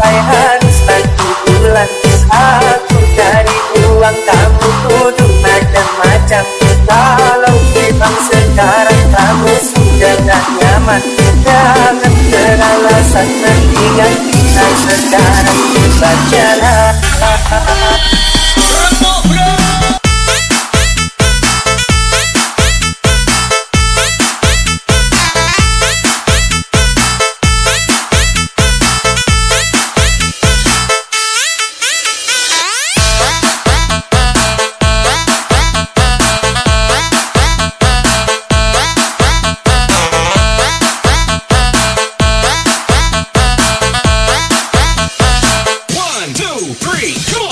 sampai harus nanti bulan Aku uang kamu tuduh macam-macam. Kalau memang sekarang kamu sudah gak nyaman Jangan beralasan mendingan kita sekarang baca three, come on!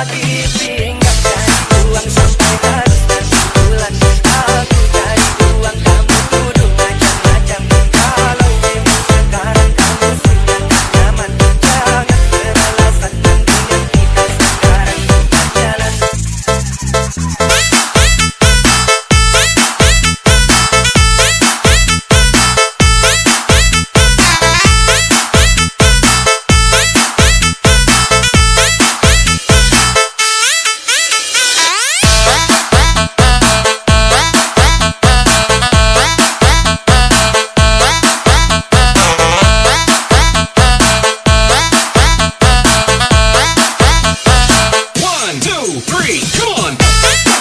aquí. Come on.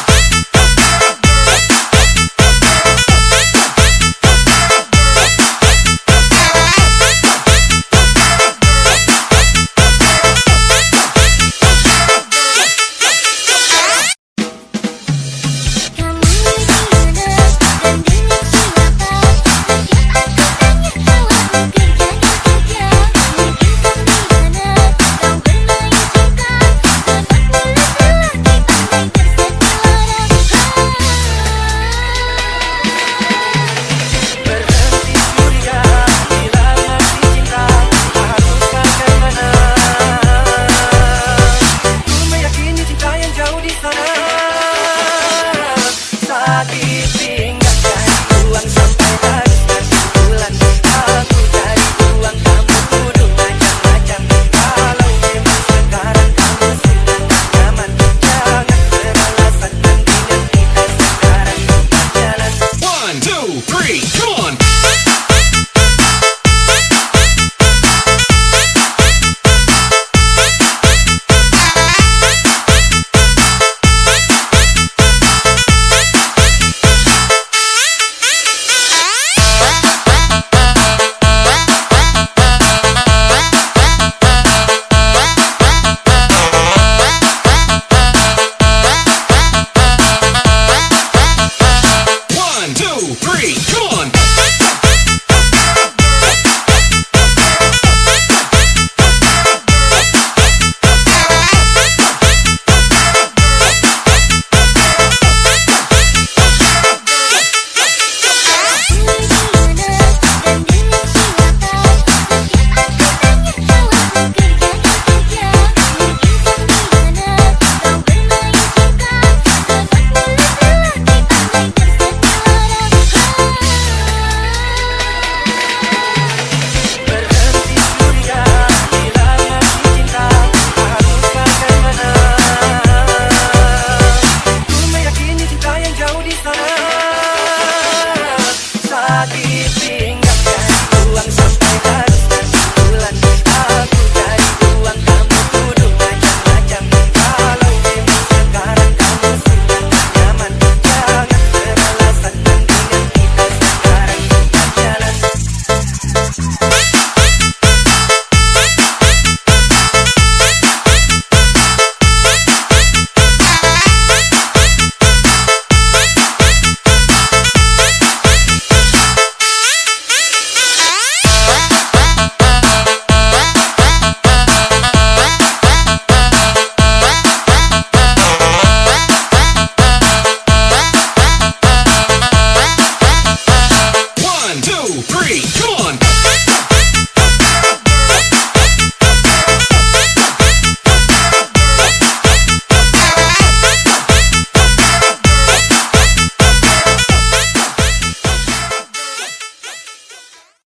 on.